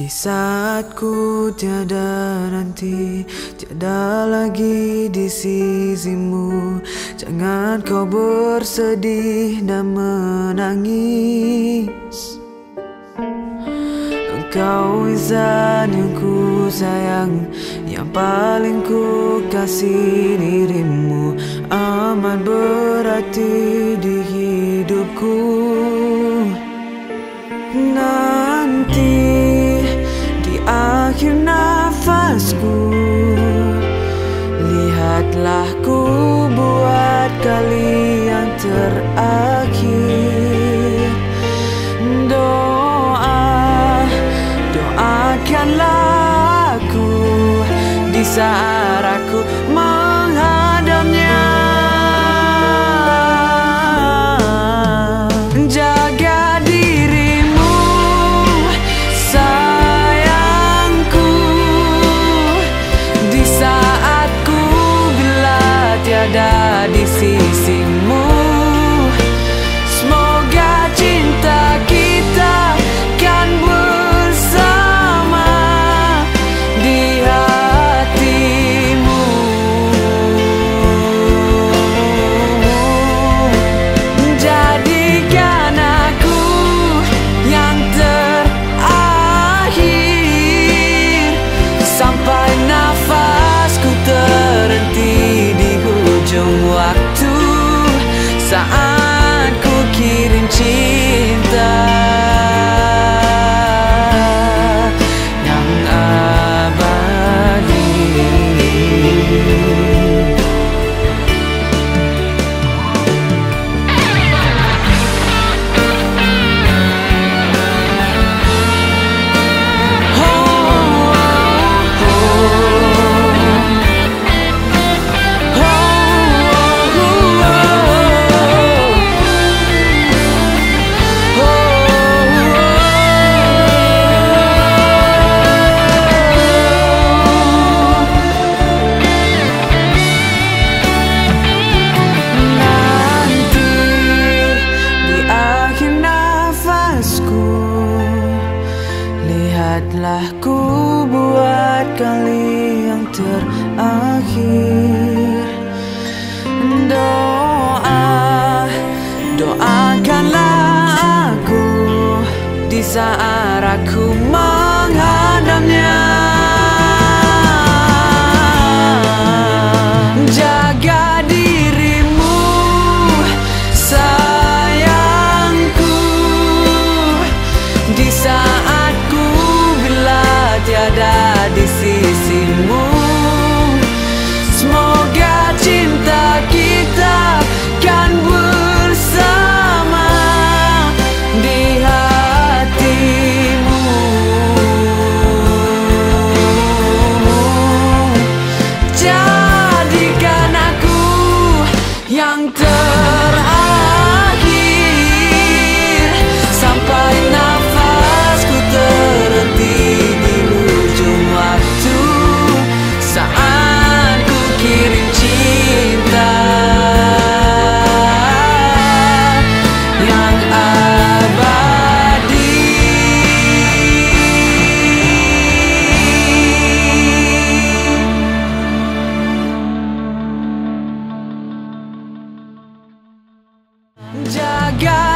Di saat ku tiada nanti Tiada lagi di sisimu. Jangan kau bersedih dan menangis. Engkau insan yang ku sayang Yang paling ku kasih dirimu. Amat berarti di hidupku. Nanti Lihatlah ku buat kali yang terakhir. Doa, doakanlah aku Di saat aku tiada di sisimu Lihatlah ku buat kali yang terakhir. Doa, doakanlah aku Di saat aku menghadapnya I God.